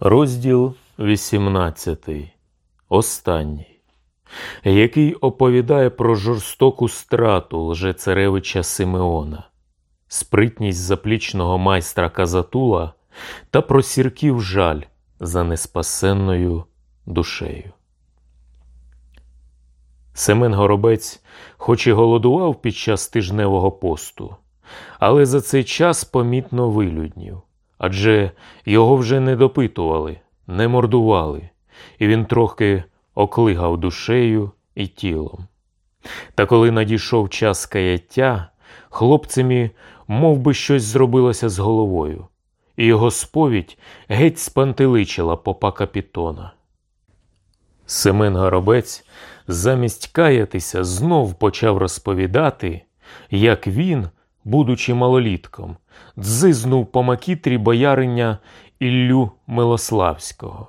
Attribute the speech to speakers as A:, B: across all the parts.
A: Розділ 18. Останній, який оповідає про жорстоку страту лжецаревича Симеона, спритність заплічного майстра Казатула та про сірків жаль за неспасенною душею. Семен Горобець, хоч і голодував під час тижневого посту, але за цей час помітно вилюднів адже його вже не допитували, не мордували, і він трохи оклигав душею і тілом. Та коли надійшов час каяття, хлопцеві мов би, щось зробилося з головою, і його сповідь геть спантеличила попа капітона. Семен Горобець замість каятися знов почав розповідати, як він, будучи малолітком, дзизнув по макітрі бояриня Іллю Милославського,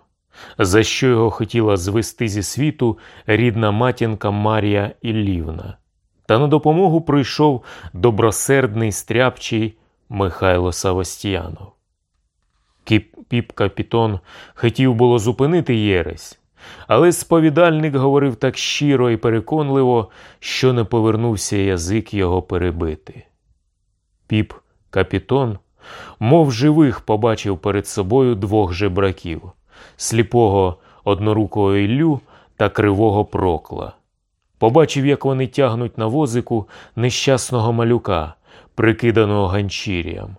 A: за що його хотіла звести зі світу рідна матінка Марія Іллівна. Та на допомогу прийшов добросердний стряпчий Михайло Савостіянов. Піп Капітон хотів було зупинити Єресь, але сповідальник говорив так щиро і переконливо, що не повернувся язик його перебити. Піп Капітон, мов живих, побачив перед собою двох жебраків сліпого однорукого Іллю та кривого прокла. Побачив, як вони тягнуть на возику нещасного малюка, прикиданого ганчір'ям.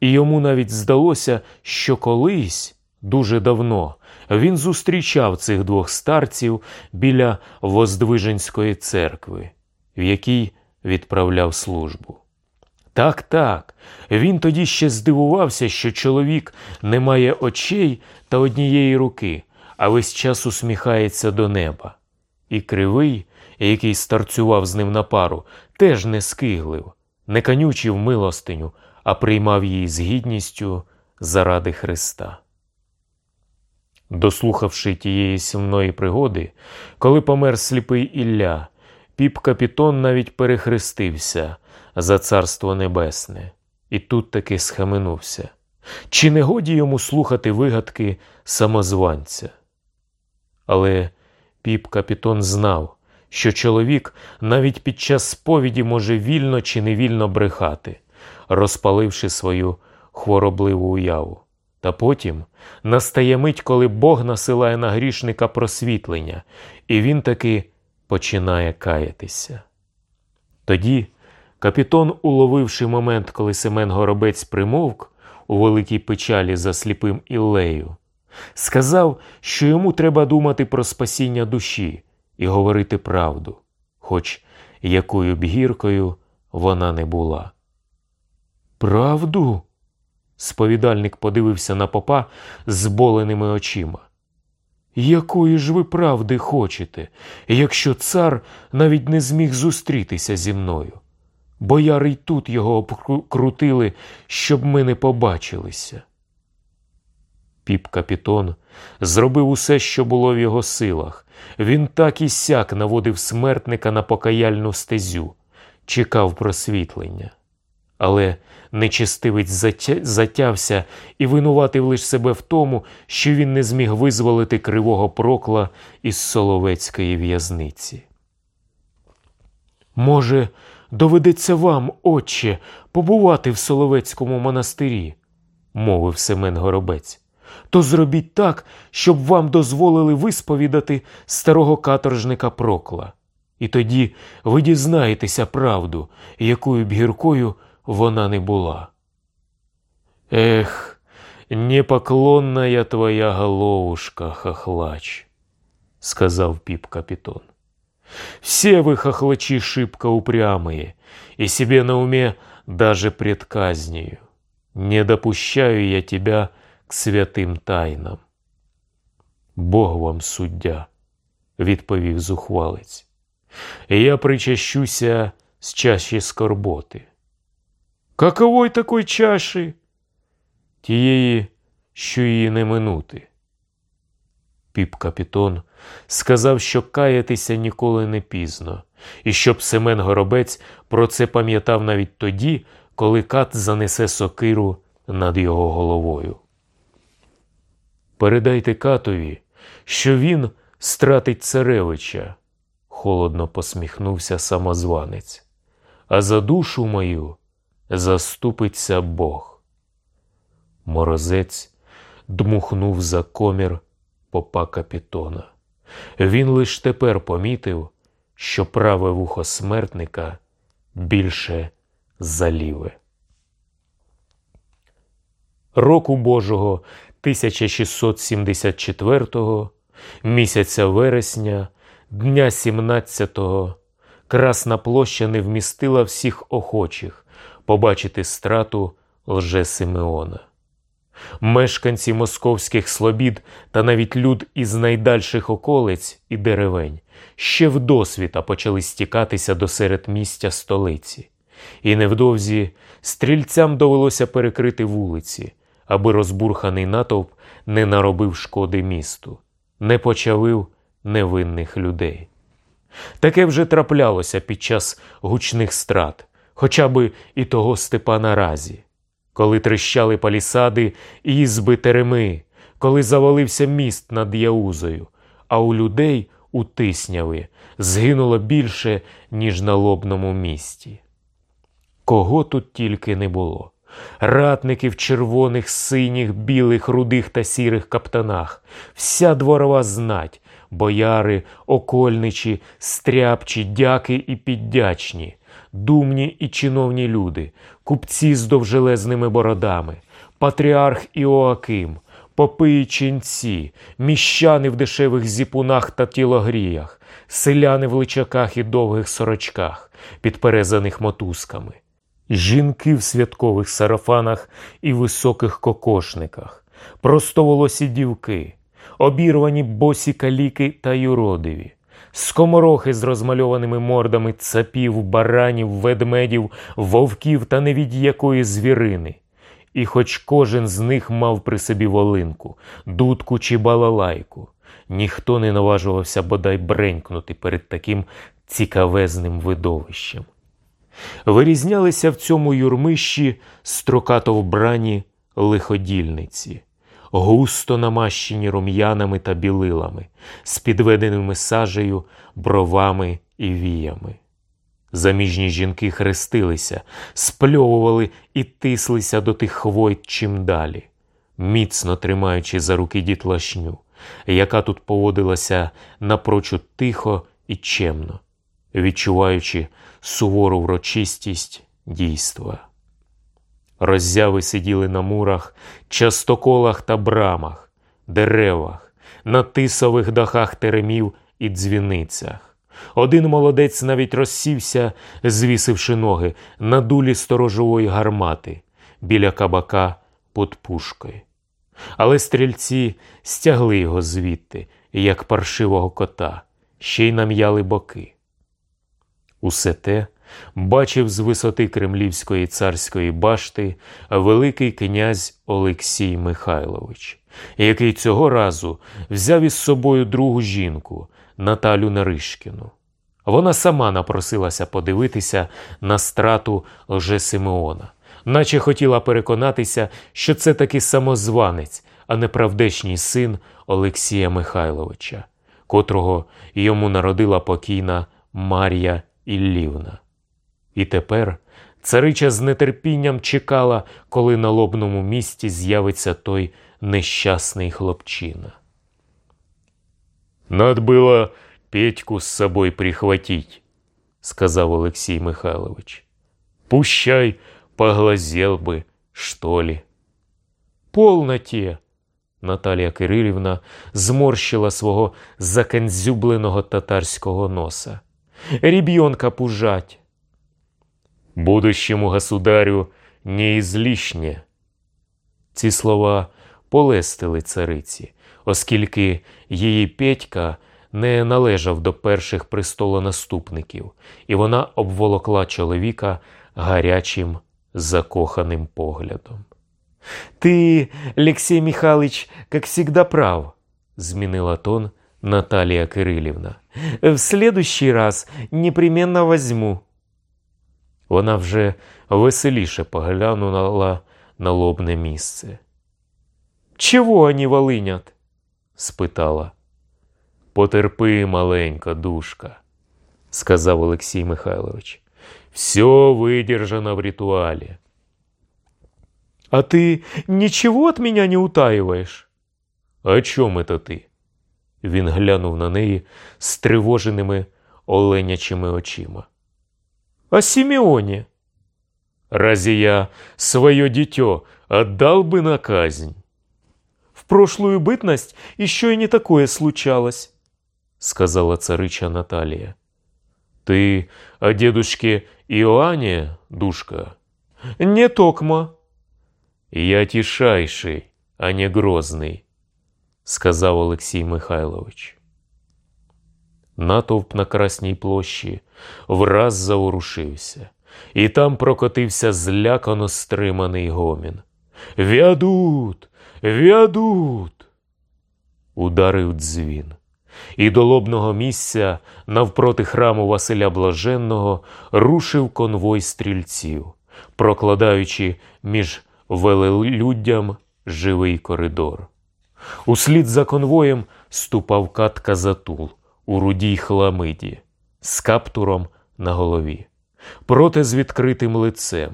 A: І йому навіть здалося, що колись, дуже давно, він зустрічав цих двох старців біля Воздвиженської церкви, в якій відправляв службу. Так, так, він тоді ще здивувався, що чоловік не має очей та однієї руки, а весь час усміхається до неба. І кривий, який старцював з ним на пару, теж не скиглив, не канючив милостиню, а приймав її з гідністю заради Христа. Дослухавши тієї сімної пригоди, коли помер сліпий Ілля, піп капітон навіть перехрестився за царство небесне, і тут таки схаменувся. Чи не годі йому слухати вигадки самозванця? Але піп капітон знав, що чоловік навіть під час сповіді може вільно чи невільно брехати, розпаливши свою хворобливу уяву. Та потім настає мить, коли Бог насилає на грішника просвітлення, і він таки починає каятися. Тоді Капітон, уловивши момент, коли Семен Горобець примовк у великій печалі за сліпим Іллею, сказав, що йому треба думати про спасіння душі і говорити правду, хоч якою б гіркою вона не була. Правду? Сповідальник подивився на попа з зболеними очима. Якої ж ви правди хочете, якщо цар навіть не зміг зустрітися зі мною? Бояри й тут його обкрутили, щоб ми не побачилися. Піп капітон зробив усе, що було в його силах. Він так і сяк наводив смертника на покаяльну стезю, чекав просвітлення. Але нечистивець затявся і винуватив лише себе в тому, що він не зміг визволити кривого прокла із Соловецької в'язниці. Може, Доведеться вам, отче, побувати в Соловецькому монастирі, мовив Семен Горобець. То зробіть так, щоб вам дозволили висповідати старого каторжника Прокла. І тоді ви дізнаєтеся правду, якою б гіркою вона не була. Ех, непоклонна твоя головушка, хохлач, сказав піп капітон. Все вы, хохлачи, шибко упрямые, и себе на уме даже пред казнью. Не допущаю я тебя к святим тайнам. Бог вам суддя, відповів зухвалець. Я причащуся з чаші скорботи. Каковой такой чаші? Тієї, що її не минути. Піп капітон сказав, що каятися ніколи не пізно, і щоб Семен Горобець про це пам'ятав навіть тоді, коли кат занесе сокиру над його головою. Передайте катові, що він стратить царевича, холодно посміхнувся самозванець. А за душу мою заступиться Бог. Морозець дмухнув за комір попа капітона. Він лиш тепер помітив, що праве вухо смертника більше за ліве. Року Божого 1674 місяця вересня, дня 17-го, Красна площа не вмістила всіх охочих побачити страту лже Симеона. Мешканці московських слобід та навіть люд із найдальших околиць і деревень ще вдосвіта почали стікатися до середмістя столиці, і невдовзі стрільцям довелося перекрити вулиці, аби розбурханий натовп не наробив шкоди місту, не почавив невинних людей. Таке вже траплялося під час гучних страт, хоча би і того Степана Разі коли трещали палісади ізби тереми, коли завалився міст над Яузою, а у людей у Тисняві згинуло більше, ніж на лобному місті. Кого тут тільки не було. Ратників червоних, синіх, білих, рудих та сірих каптанах, вся дворова знать, бояри, окольничі, стряпчі, дяки і піддячні, думні і чиновні люди, купці з довжелезними бородами, патріарх Іоаким, попи і ченці, міщани в дешевих зіпунах та тілогріях, селяни в личаках і довгих сорочках, підперезаних мотузками, жінки в святкових сарафанах і високих кокошниках, простоволосі дівки, обірвані босі каліки та юродиві скоморохи з розмальованими мордами цапів, баранів, ведмедів, вовків та не від якої звірини. І хоч кожен з них мав при собі волинку, дудку чи балалайку, ніхто не наважувався бодай бренькнути перед таким цікавезним видовищем. Вирізнялися в цьому юрмищі строкато вбрані лиходільниці густо намащені рум'янами та білилами, з підведеними сажею, бровами і віями. Заміжні жінки хрестилися, спльовували і тислися до тих хвойт чим далі, міцно тримаючи за руки дітлашню, яка тут поводилася напрочуд тихо і чемно, відчуваючи сувору врочистість дійства. Роззяви сиділи на мурах, частоколах та брамах, деревах, на тисових дахах теремів і дзвіницях. Один молодець навіть розсівся, звісивши ноги на дулі сторожової гармати біля кабака під пушкою. Але стрільці стягли його звідти, як паршивого кота, ще й нам'яли боки. Усе те бачив з висоти Кремлівської царської башти Великий князь Олексій Михайлович, який цього разу взяв із собою другу жінку Наталю Наришкіну. Вона сама напросилася подивитися на страту лже Симеона, наче хотіла переконатися, що це таки самозванець, а не правдешній син Олексія Михайловича, котрого йому народила покійна Мар'я Іллівна. І тепер царича з нетерпінням чекала, коли на лобному місці з'явиться той нещасний хлопчина. Надо было Петьку з собою прихватить, сказав Олексій Михайлович. Пущай поглазел би, что ли. Полноте. Наталія Кирилівна зморщила свого заканзюбленого татарського носа. Ребенка пужать будущему государю не ізлішнє. Ці слова полестили цариці, оскільки її Петька не належав до перших престолонаступників, і вона обволокла чоловіка гарячим закоханим поглядом. Ти, Олексій Михайлович, як завжди прав, змінила тон Наталія Кирилівна. В следующий раз непременно возьму. Вона вже веселіше поглянула на лобне місце. Чого они волинят? спитала. Потерпи, маленька душка, сказав Олексій Михайлович. Все выдержано в ритуале. А ты ничего от меня не утаиваешь? О чому это ти? Він глянув на неї стривоженими оленячими очима. О Симеоне. Разве я свое дитё отдал бы на казнь? В прошлую бытность еще и не такое случалось, сказала царича Наталья. Ты о дедушке Иоанне, душка? Не токма. Я тишайший, а не грозний, сказав Олексій Михайлович. Натовп на Красній площі Враз заворушився, і там прокотився злякано стриманий гомін. Вядут, вядут. Ударив дзвін, і до лобного місця навпроти храму Василя Блаженного рушив конвой стрільців, прокладаючи між велелюддям живий коридор. Услід за конвоєм ступав кат Казатул у рудій хламиді з каптуром на голові, проте з відкритим лицем,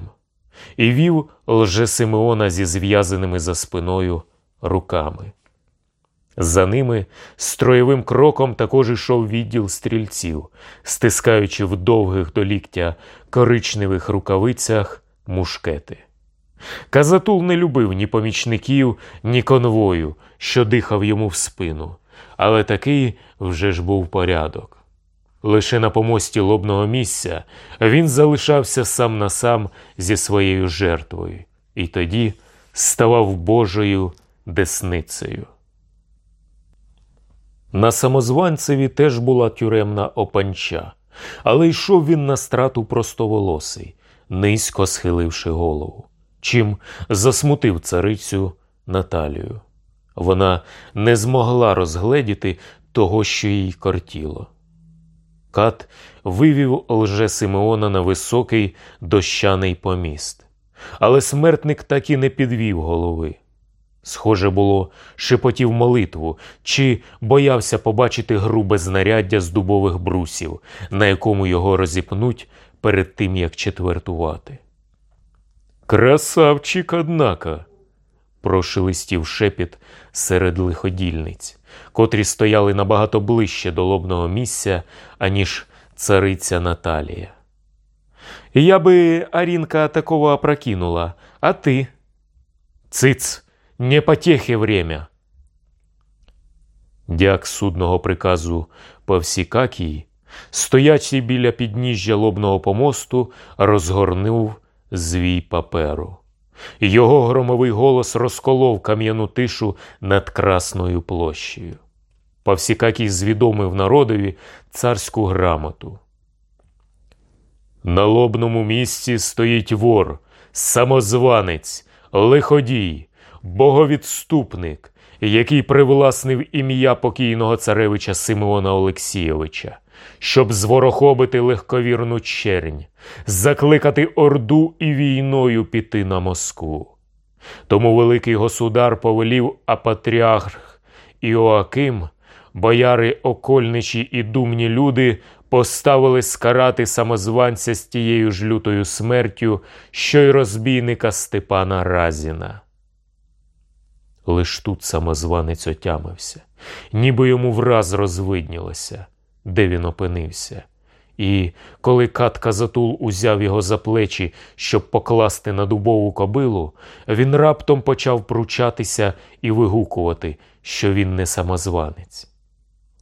A: і вів лже Симеона зі зв'язаними за спиною руками. За ними строєвим кроком також ішов відділ стрільців, стискаючи в довгих до ліктя коричневих рукавицях мушкети. Казатул не любив ні помічників, ні конвою, що дихав йому в спину, але такий вже ж був порядок. Лише на помості лобного місця він залишався сам на сам зі своєю жертвою і тоді ставав Божою десницею. На самозванцеві теж була тюремна опанча, але йшов він на страту простоволосий, низько схиливши голову, чим засмутив царицю Наталію. Вона не змогла розгледіти того, що їй кортіло. Кат вивів лже Симеона на високий дощаний поміст, але смертник так і не підвів голови. Схоже було, шепотів молитву чи боявся побачити грубе знаряддя з дубових брусів, на якому його розіпнуть перед тим, як четвертувати. Красавчик, однака, прошелестів шепіт серед лиходільниць, котрі стояли набагато ближче до лобного місця, аніж цариця Наталія. Я би Арінка такого опрокинула, а ти? Циц! Не потехи время. Дяк судного приказу Павсікакій, стоячи біля підніжжя лобного помосту, розгорнув звій паперу. Його громовий голос розколов кам'яну тишу над Красною площею. Павсікакій звідомив народові царську грамоту. На лобному місці стоїть вор, самозванець, лиходій боговідступник, який привласнив ім'я покійного царевича Симеона Олексійовича, щоб зворохобити легковірну чернь, закликати орду і війною піти на Москву. Тому великий государ повелів апатріарх Іоаким, бояри окольничі і думні люди поставили скарати самозванця з тією ж лютою смертю, що й розбійника Степана Разіна. Лиш тут самозванець отямився, ніби йому враз розвиднілося, де він опинився. І коли кат Казатул узяв його за плечі, щоб покласти на дубову кобилу, він раптом почав пручатися і вигукувати, що він не самозванець.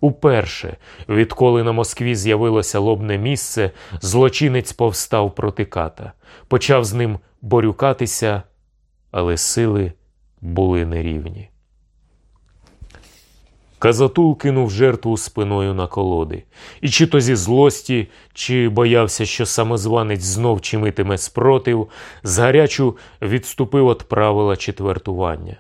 A: Уперше, відколи на Москві з'явилося лобне місце, злочинець повстав проти ката, почав з ним борюкатися, але сили були нерівні. Казатул кинув жертву спиною на колоди, і чи то зі злості, чи боявся, що самозванець знов чимитиме спротив, згарячу відступив від правила четвертування.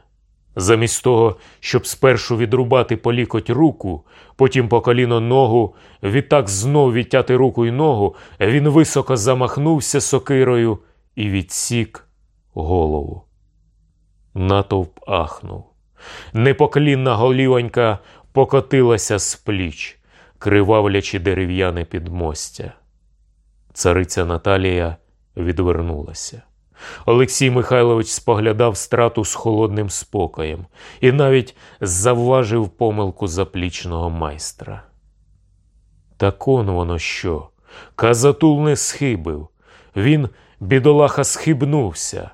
A: Замість того, щоб спершу відрубати по лікоть руку, потім по коліно ногу, відтак знов відтяти руку й ногу, він високо замахнувся сокирою і відсік голову. Натовп ахнув. Непоклінна голівонька покотилася з пліч, кривавлячи дерев'яне підмостя. Цариця Наталія відвернулася. Олексій Михайлович споглядав страту з холодним спокоєм і навіть завважив помилку заплічного майстра. Так он воно що? Казатул не схибив. Він, бідолаха, схибнувся,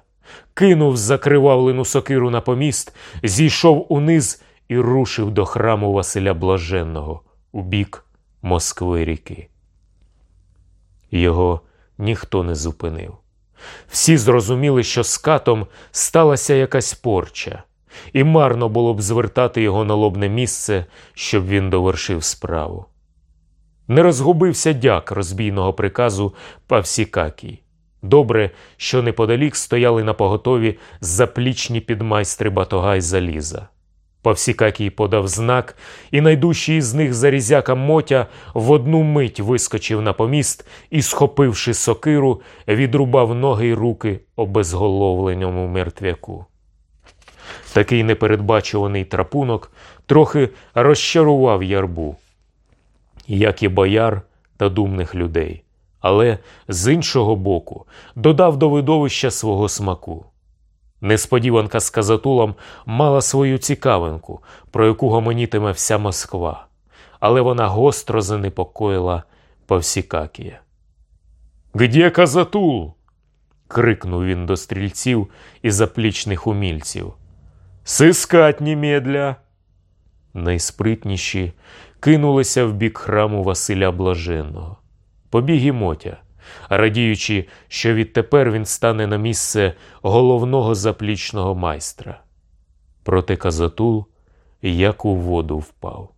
A: кинув закривавлену сокиру на поміст, зійшов униз і рушив до храму Василя Блаженного у бік Москви ріки. Його ніхто не зупинив. Всі зрозуміли, що з катом сталася якась порча, і марно було б звертати його на лобне місце, щоб він довершив справу. Не розгубився дяк розбійного приказу Павсікакій. Добре, що неподалік стояли на поготові заплічні підмайстри батога й заліза. Павсікакій подав знак, і найдужчий із них зарізяка Мотя в одну мить вискочив на поміст і, схопивши сокиру, відрубав ноги й руки обезголовленому мертвяку. Такий непередбачуваний трапунок трохи розчарував ярбу, як і бояр та думних людей, але з іншого боку додав до видовища свого смаку. Несподіванка з казатулом мала свою цікавинку, про яку гомонітиме вся Москва, але вона гостро занепокоїла Павсікакія. «Где казатул? крикнув він до стрільців і заплічних умільців. Сискать немедля. Найспритніші кинулися в бік храму Василя Блаженного. Побіг і Мотя радіючи, що відтепер він стане на місце головного заплічного майстра. Проте Казатул як у воду впав.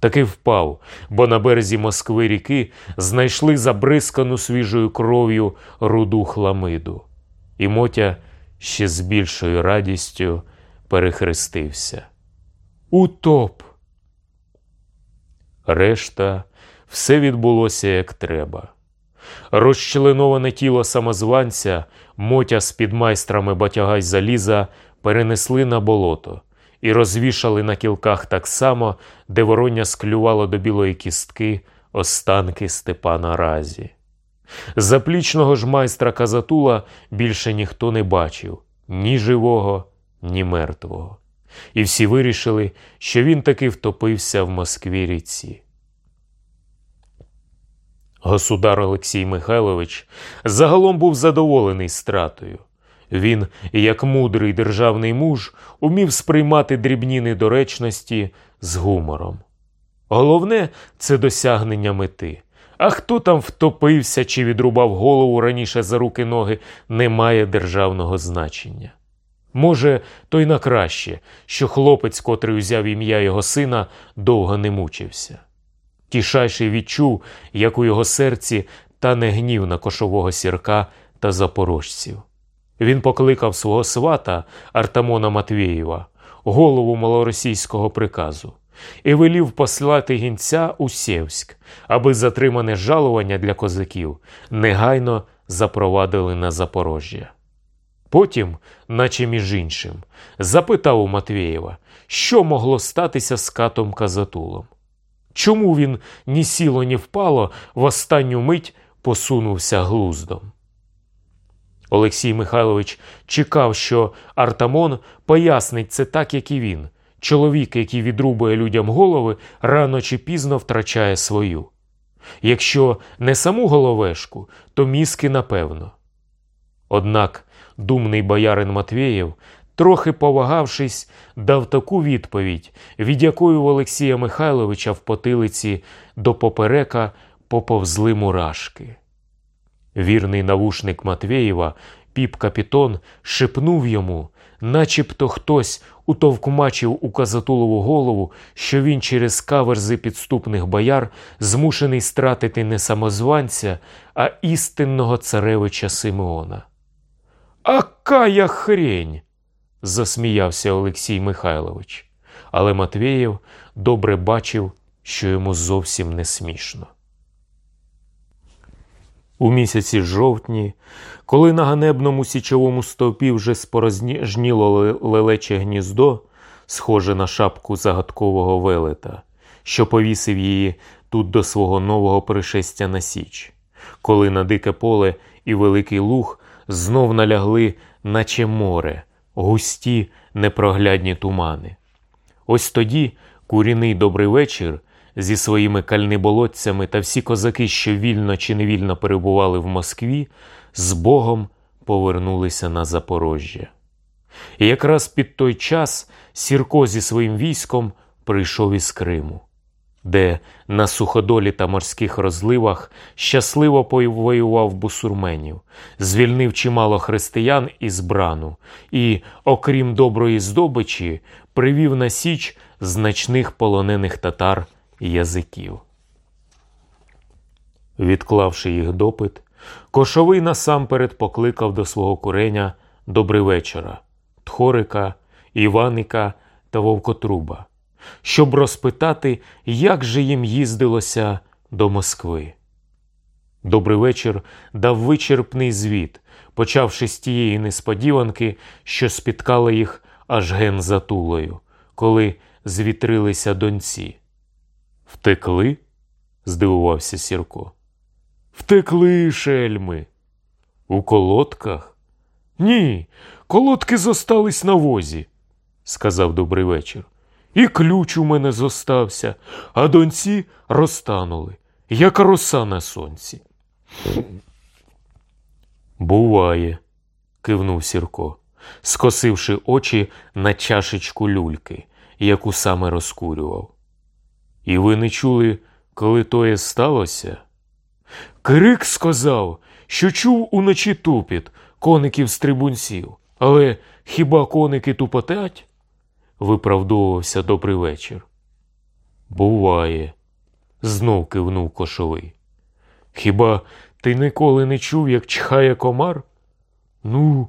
A: Таки впав, бо на березі Москви ріки знайшли забризкану свіжою кров'ю руду хламиду, і Мотя ще з більшою радістю перехрестився. Утоп! Решта все відбулося як треба. Розчленоване тіло самозванця, мотя з підмайстрами батяга й заліза перенесли на болото і розвішали на кілках так само, де вороння склювало до білої кістки останки Степана Разі. Заплічного ж майстра Казатула більше ніхто не бачив ні живого, ні мертвого. І всі вирішили, що він таки втопився в Москві ріці. Государ Олексій Михайлович загалом був задоволений стратою. Він, як мудрий державний муж, умів сприймати дрібні недоречності з гумором. Головне це досягнення мети. А хто там втопився чи відрубав голову раніше за руки ноги, не має державного значення. Може, то й на краще, що хлопець, котрий узяв ім'я його сина, довго не мучився. Тішайший відчув, як у його серці тане гнів на кошового сірка та запорожців. Він покликав свого свата Артамона Матвєєва, голову малоросійського приказу, і велів послати гінця у Сєвськ, аби затримане жалування для козаків негайно запровадили на Запорожжя. Потім, наче між іншим, запитав у Матвєєва, що могло статися з катом Казатулом. Чому він ні сіло, ні впало в останню мить посунувся глуздом? Олексій Михайлович чекав, що Артамон пояснить це так, як і він. Чоловік, який відрубує людям голови, рано чи пізно втрачає свою. Якщо не саму головешку, то мізки напевно. Однак думний боярин Матвєєв трохи повагавшись, дав таку відповідь, від якої у Олексія Михайловича в потилиці до поперека поповзли мурашки. Вірний навушник Матвєєва, піп капітон, шепнув йому, начебто хтось утовкмачив у Казатулову голову, що він через каверзи підступних бояр змушений стратити не самозванця, а істинного царевича Симеона. «Акая хрень! Засміявся Олексій Михайлович, але Матвєєв добре бачив, що йому зовсім не смішно. У місяці жовтні, коли на ганебному січовому стовпі вже спорожніло лелече гніздо, схоже на шапку загадкового велета, що повісив її тут до свого нового пришестя на Січ, коли на дике поле і великий луг знов налягли, наче море, густі непроглядні тумани. Ось тоді куріний добрий вечір зі своїми кальниболотцями та всі козаки, що вільно чи невільно перебували в Москві, з Богом повернулися на Запорожжя. І якраз під той час Сірко зі своїм військом прийшов із Криму, де на суходолі та морських розливах щасливо повоював бусурменів, звільнив чимало християн із брану і, окрім доброї здобичі, привів на січ значних полонених татар язиків. Відклавши їх допит, Кошовий насамперед покликав до свого куреня «Добрий вечора, Тхорика, Іваника та Вовкотруба, щоб розпитати, як же їм їздилося до Москви. Добрий вечір дав вичерпний звіт, почавши з тієї несподіванки, що спіткала їх аж ген за тулою, коли звітрилися доньці. Втекли? здивувався Сірко. Втекли шельми. У колодках? Ні, колодки зостались на возі, сказав добрий вечір. І ключ у мене зостався, а доньці розтанули, як роса на сонці. Буває, кивнув Сірко, скосивши очі на чашечку люльки, яку саме розкурював. І ви не чули, коли тоє сталося? Крик сказав, що чув уночі тупіт коників стрибунців. Але хіба коники тупотять? Виправдовувався добрий вечір. Буває, знов кивнув кошовий. Хіба ти ніколи не чув, як чхає комар? Ну,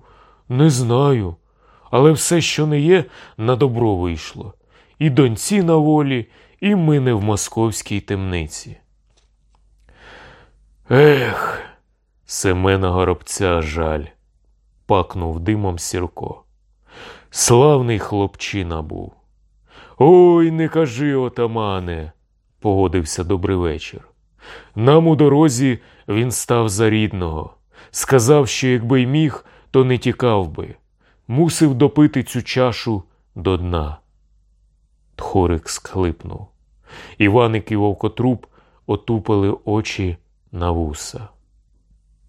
A: не знаю, але все, що не є, на добро вийшло. І доньці на волі, і ми не в московській темниці. Ех, Семена горобця жаль, пакнув димом Сірко. Славний хлопчина був. Ой, не кажи, отамане, погодився добрий вечір. Нам у дорозі він став за рідного. Сказав, що якби й міг, то не тікав би. Мусив допити цю чашу до дна. Тхорик схлипнув. Іваник і вовкотруб отупили очі на вуса.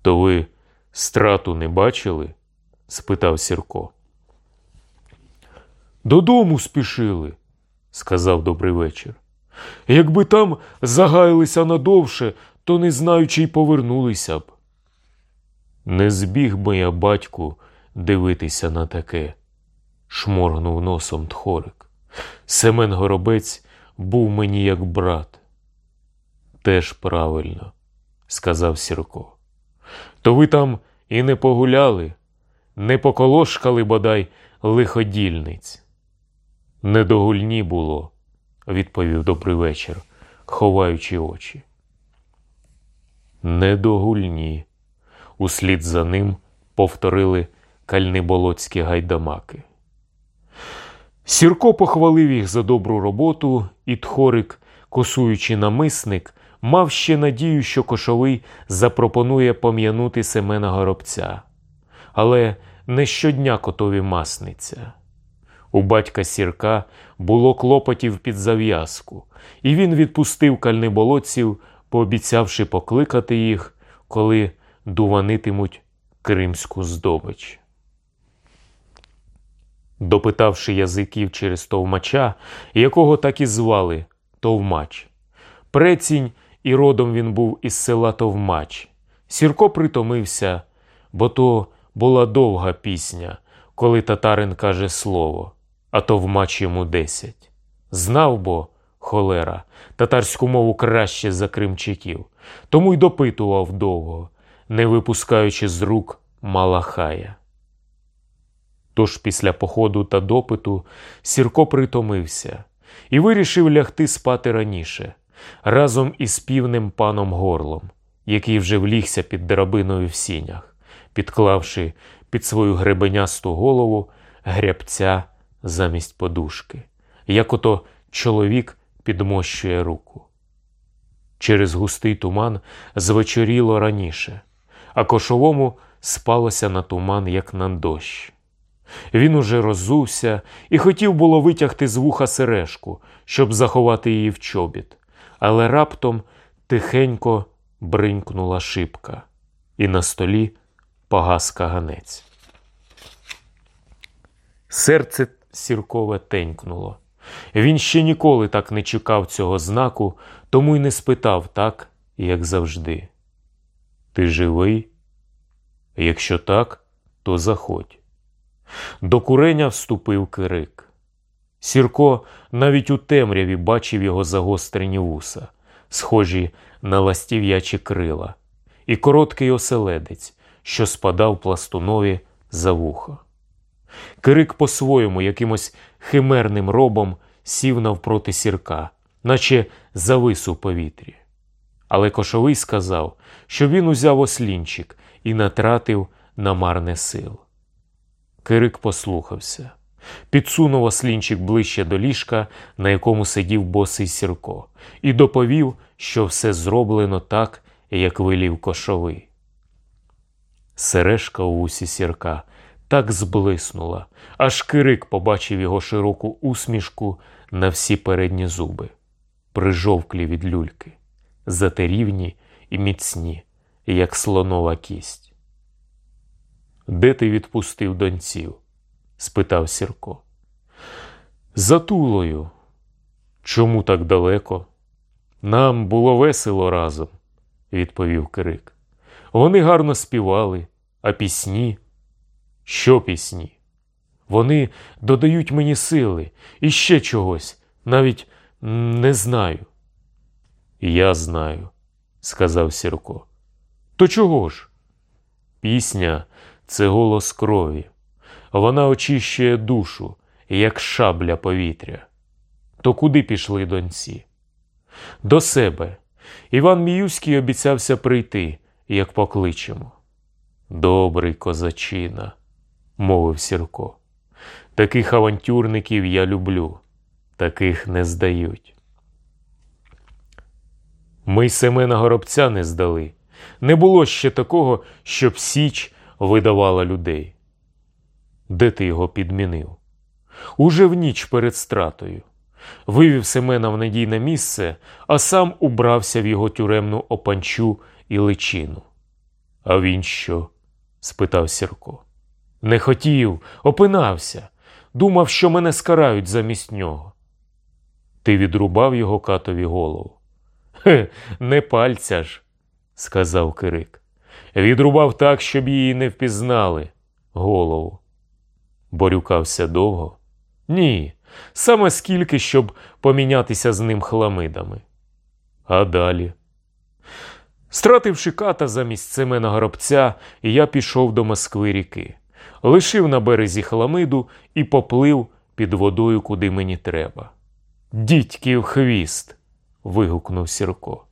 A: То ви страту не бачили? спитав Сірко. Додому спішили, сказав добрий вечір. Якби там загаялися надовше, то не знаючи й повернулися б. Не збіг би я, батьку, дивитися на таке, шморгнув носом тхорик. Семен Горобець був мені як брат. Теж правильно, сказав Сірко. То ви там і не погуляли, не поколошкали бодай лиходільниць. Не до гульні було, відповів добрий вечір, ховаючи очі. Не до гульні. Услід за ним повторили кальниболоцькі гайдамаки. Сірко похвалив їх за добру роботу, і тхорик, косуючи намисник, мав ще надію, що кошовий запропонує пом'янути Семена Горобця. Але не щодня котові масниця. У батька Сірка було клопотів під зав'язку, і він відпустив кальниболотців, пообіцявши покликати їх, коли дуванитимуть кримську здобич. Допитавши язиків через товмача, якого так і звали Товмач. Прецінь і родом він був із села Товмач. Сірко притомився, бо то була довга пісня, коли татарин каже слово, а то в Товмач йому десять. Знав бо, холера, татарську мову краще за кримчаків, тому й допитував довго, не випускаючи з рук Малахая. Тож після походу та допиту Сірко притомився і вирішив лягти спати раніше, разом із півним паном горлом, який вже влігся під драбиною в сінях, підклавши під свою гребенясту голову грябця замість подушки, як ото чоловік підмощує руку. Через густий туман звечоріло раніше, а кошовому спалося на туман, як на дощ. Він уже розувся і хотів було витягти з вуха сережку, щоб заховати її в чобіт, але раптом тихенько бринькнула шибка, і на столі погас каганець. Серце сіркове тенькнуло. Він ще ніколи так не чекав цього знаку, тому й не спитав так, як завжди. Ти живий? Якщо так, то заходь. До куреня вступив кирик. Сірко навіть у темряві бачив його загострені вуса, схожі на ластів'ячі крила, і короткий оселедець, що спадав пластунові за вухо. Кирик по-своєму якимось химерним робом сів навпроти сірка, наче завис у повітрі. Але кошовий сказав, що він узяв ослінчик і натратив на марне сил. Кирик послухався, підсунув ослінчик ближче до ліжка, на якому сидів босий сірко, і доповів, що все зроблено так, як вилів кошовий. Сережка у вусі сірка так зблиснула, аж Кирик побачив його широку усмішку на всі передні зуби, прижовклі від люльки, затерівні і міцні, як слонова кість. Де ти відпустив донців? спитав Сірко. За Тулою. Чому так далеко? Нам було весело разом, відповів Кирик. Вони гарно співали, а пісні. Що пісні? Вони додають мені сили і ще чогось, навіть не знаю. Я знаю, сказав Сірко. То чого ж? Пісня це голос крові. Вона очищує душу, як шабля повітря. То куди пішли доньці? До себе. Іван Міюський обіцявся прийти, як покличемо. Добрий козачина, мовив Сірко. Таких авантюрників я люблю, таких не здають. Ми й Семена Горобця не здали. Не було ще такого, щоб Січ видавала людей. Де ти його підмінив? Уже в ніч перед стратою. Вивів Семена в надійне місце, а сам убрався в його тюремну опанчу і личину. А він що? спитав Сірко. Не хотів, опинався. Думав, що мене скарають замість нього. Ти відрубав його катові голову. Хе, не пальця ж, сказав Кирик. Відрубав так, щоб її не впізнали голову. Борюкався довго? Ні, саме скільки, щоб помінятися з ним хламидами. А далі. Стративши ката замість Семена Горобця, я пішов до Москви ріки, лишив на березі хламиду і поплив під водою, куди мені треба. Дідьків хвіст. вигукнув Сірко.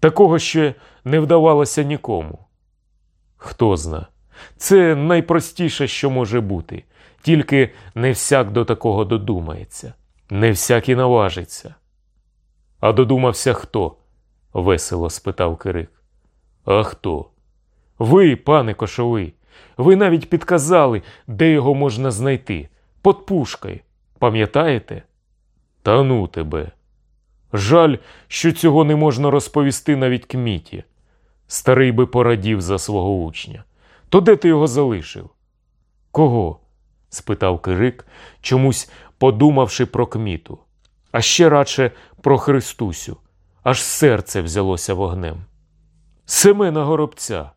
A: Такого ще не вдавалося нікому. Хто зна, це найпростіше, що може бути, тільки не всяк до такого додумається, не всяк і наважиться. А додумався хто? весело спитав Кирик. А хто? Ви, пане кошовий, ви навіть підказали, де його можна знайти. Под пушкою. Пам'ятаєте? Та ну тебе. Жаль, що цього не можна розповісти навіть кміті. Старий би порадів за свого учня. То де ти його залишив? Кого? спитав Кирик, чомусь подумавши про кміту, а ще радше про Христусю, аж серце взялося вогнем. Семена горобця,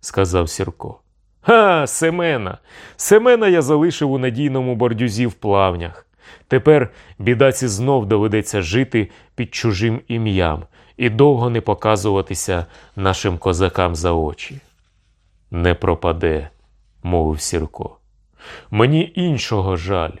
A: сказав Сірко. Ха, Семена! Семена я залишив у надійному бордюзі в плавнях. Тепер бідаці знов доведеться жити під чужим ім'ям і довго не показуватися нашим козакам за очі. Не пропаде, мовив Сірко. Мені іншого жаль.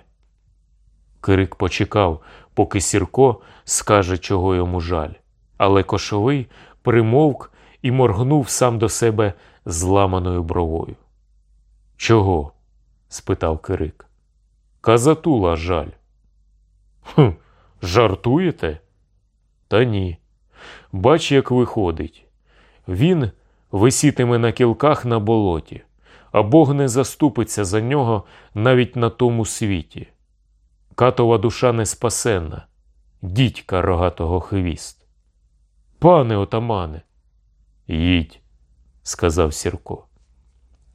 A: Кирик почекав, поки Сірко скаже, чого йому жаль, але кошовий примовк і моргнув сам до себе зламаною бровою. Чого? спитав Кирик. Казатула жаль. Хм, жартуєте? Та ні. Бач, як виходить. Він висітиме на кілках на болоті, а Бог не заступиться за нього навіть на тому світі. Катова душа не спасенна, дідька рогатого хвіст. Пане отамане, їдь, сказав Сірко.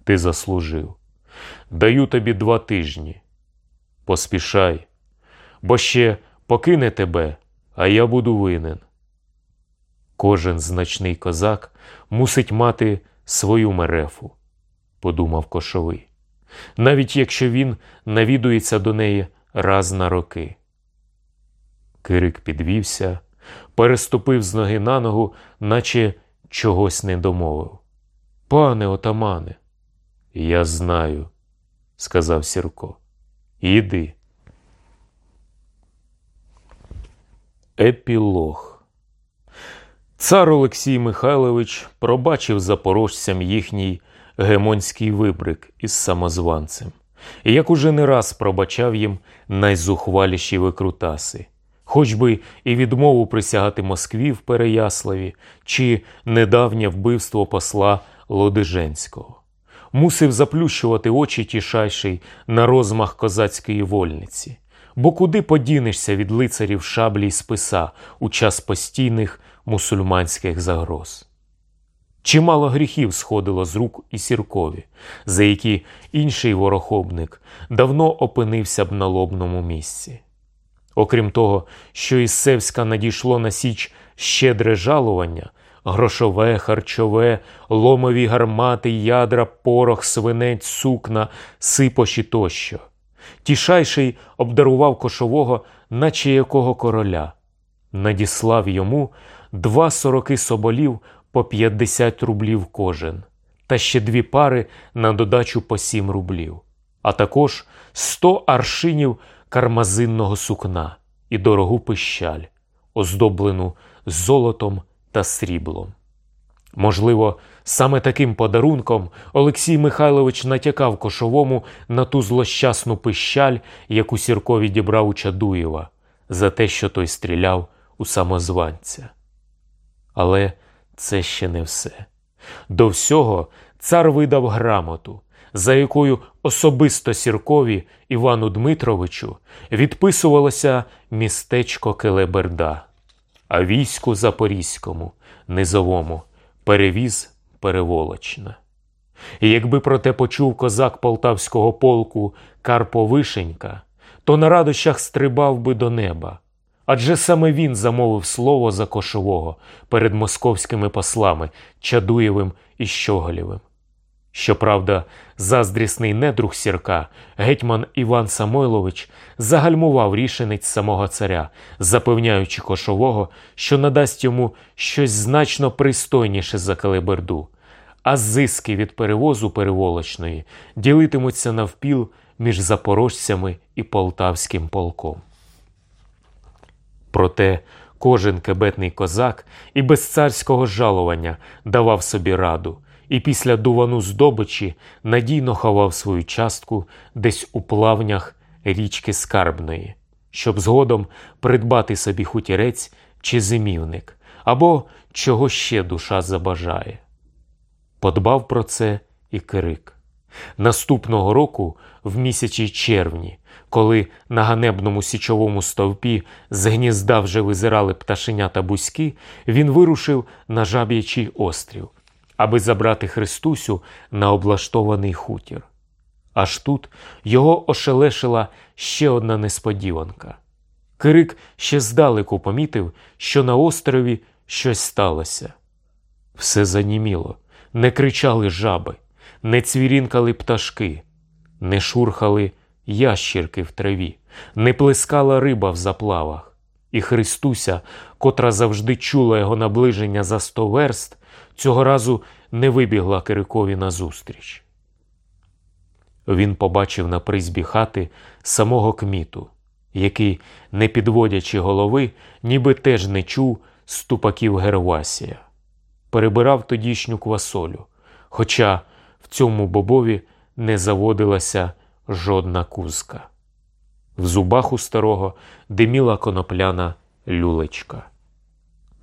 A: Ти заслужив. Даю тобі два тижні. Поспішай, бо ще покине тебе, а я буду винен. Кожен значний козак мусить мати свою мерефу, подумав кошовий, навіть якщо він навідується до неї раз на роки. Кирик підвівся, переступив з ноги на ногу, наче чогось не домовив. Пане отамане, я знаю, сказав Сірко. Іди. Епілог Цар Олексій Михайлович пробачив запорожцям їхній гемонський вибрик із самозванцем, і як уже не раз пробачав їм найзухваліші викрутаси, хоч би і відмову присягати Москві в Переяславі, чи недавнє вбивство посла Лодиженського. Мусив заплющувати очі тішайший на розмах козацької вольниці. Бо куди подінешся від лицарів шаблі й списа у час постійних мусульманських загроз? Чимало гріхів сходило з рук і сіркові, за які інший ворохобник давно опинився б на лобному місці. Окрім того, що із Севська надійшло на січ щедре жалування, грошове, харчове, ломові гармати, ядра, порох, свинець, сукна, сипоші тощо. Тішайший обдарував кошового, наче якого короля, надіслав йому два сороки соболів по 50 рублів кожен, та ще дві пари на додачу по 7 рублів, а також 100 аршинів кармазинного сукна і дорогу пищаль, оздоблену золотом та сріблом. Можливо, саме таким подарунком Олексій Михайлович натякав кошовому на ту злощасну пищаль, яку Сірко відібрав у Чадуєва, за те, що той стріляв у самозванця. Але це ще не все. До всього цар видав грамоту, за якою особисто Сіркові Івану Дмитровичу відписувалося містечко Келеберда, а війську Запорізькому, низовому, перевіз переволочна. І якби про те почув козак полтавського полку Карпо Вишенька, то на радощах стрибав би до неба. Адже саме він замовив слово за кошового перед московськими послами Чадуєвим і Щоголєвим. Щоправда, заздрісний недруг сірка, гетьман Іван Самойлович, загальмував рішенець самого царя, запевняючи кошового, що надасть йому щось значно пристойніше за калиберду, а зиски від перевозу переволочної ділитимуться навпіл між запорожцями і полтавським полком. Проте кожен кебетний козак і без царського жалування давав собі раду і після дувану здобичі надійно ховав свою частку десь у плавнях річки Скарбної, щоб згодом придбати собі хутірець чи зимівник, або чого ще душа забажає. Подбав про це і Кирик. Наступного року, в місячі червні, коли на ганебному січовому стовпі з гнізда вже визирали пташеня та бузьки, він вирушив на жаб'ячий острів, аби забрати Христусю на облаштований хутір. Аж тут його ошелешила ще одна несподіванка. Кирик ще здалеку помітив, що на острові щось сталося. Все заніміло, не кричали жаби, не цвірінкали пташки, не шурхали ящірки в траві, не плескала риба в заплавах, і Христуся, котра завжди чула його наближення за сто верст, цього разу не вибігла Кирикові назустріч. Він побачив на призбі хати самого кміту, який, не підводячи голови, ніби теж не чув ступаків Гервасія, перебирав тодішню квасолю, хоча в цьому бобові не заводилася жодна кузка. В зубах у старого диміла конопляна люлечка.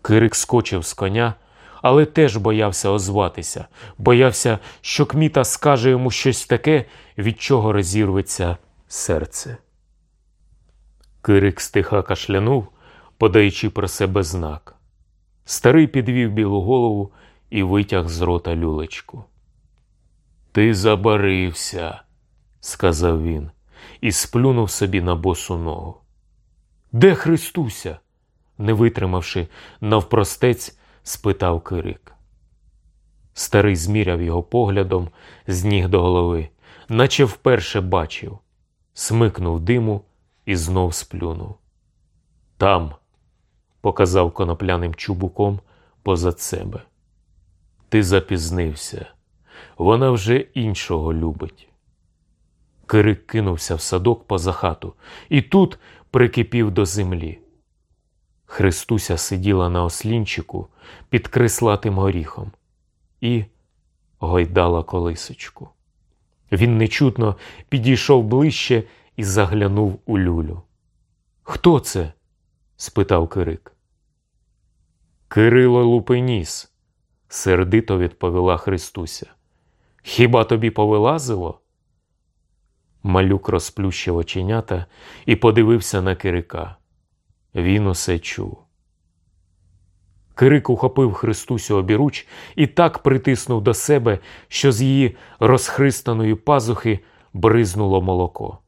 A: Кирик скочив з коня, але теж боявся озватися, боявся, що кміта скаже йому щось таке, від чого розірветься серце. Кирик стиха кашлянув, подаючи про себе знак. Старий підвів білу голову і витяг з рота люлечку. Ти забарився, сказав він і сплюнув собі на босу ногу. Де Христуся? не витримавши, навпростець, спитав Кирик. Старий зміряв його поглядом з ніг до голови, наче вперше бачив, смикнув диму і знов сплюнув. Там, показав конопляним чубуком позад себе. Ти запізнився, вона вже іншого любить. Кирик кинувся в садок поза хату і тут прикипів до землі. Христуся сиділа на ослінчику під крислатим горіхом і гойдала колисочку. Він нечутно підійшов ближче і заглянув у люлю. Хто це? спитав Кирик. Кирило Лупеніс, сердито відповіла Христуся. Хіба тобі повилазило? Малюк розплющив оченята і подивився на Кирика. Він усе чув. Кирик ухопив Христусю обіруч і так притиснув до себе, що з її розхристаної пазухи бризнуло молоко.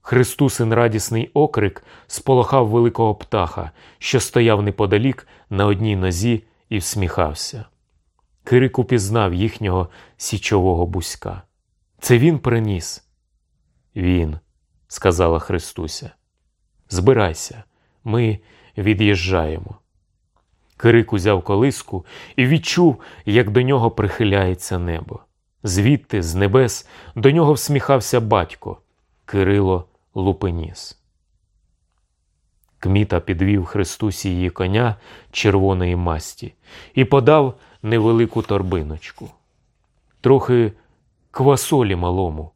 A: Христусин радісний окрик сполохав великого птаха, що стояв неподалік на одній нозі і всміхався. Кирик упізнав їхнього січового бузька. Це він приніс. Він, сказала Христуся. Збирайся, ми від'їжджаємо. Кирик узяв колиску і відчув, як до нього прихиляється небо. Звідти, з небес, до нього всміхався батько Кирило Лупеніс. Кміта підвів Христусі її коня червоної масті і подав невелику торбиночку. Трохи квасолі малому,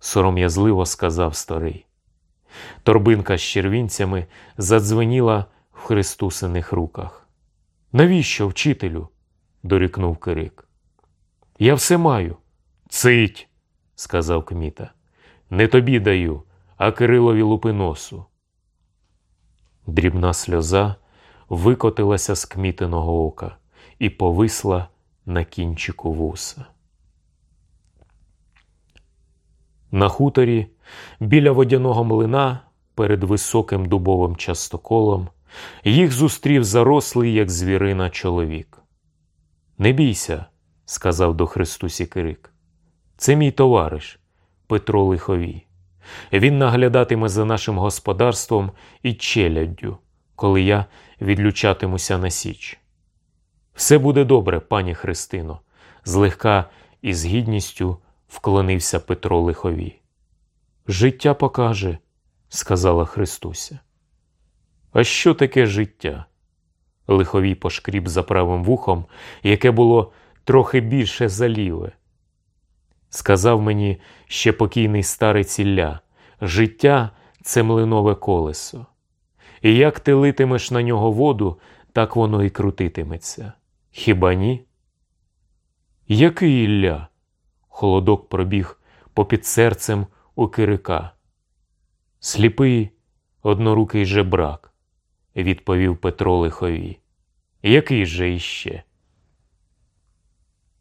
A: сором'язливо сказав старий. Торбинка з червінцями задзвеніла в Христусиних руках. Навіщо, вчителю? дорікнув Кирик. Я все маю. Цить, сказав Кміта. Не тобі даю, а Кирилові лупиносу. Дрібна сльоза викотилася з кмітиного ока і повисла на кінчику вуса. На хуторі біля водяного млина перед високим дубовим частоколом їх зустрів зарослий, як звірина, чоловік. Не бійся, сказав до Христусі Кирик. Це мій товариш Петро Лиховій. Він наглядатиме за нашим господарством і челяддю, коли я відлючатимуся на січ. Все буде добре, пані Христино, злегка і з гідністю вклонився Петро Лиховій. Життя покаже, сказала Христуся. А що таке життя? Лиховій пошкріб за правим вухом, яке було трохи більше за ліве. Сказав мені ще покійний старець Ілля, життя це млинове колесо. І як ти литимеш на нього воду, так воно і крутитиметься. Хіба ні? Який Ілля? Холодок пробіг попід серцем у Кирика. Сліпий, однорукий жебрак, відповів Петро Лихові. Який же іще?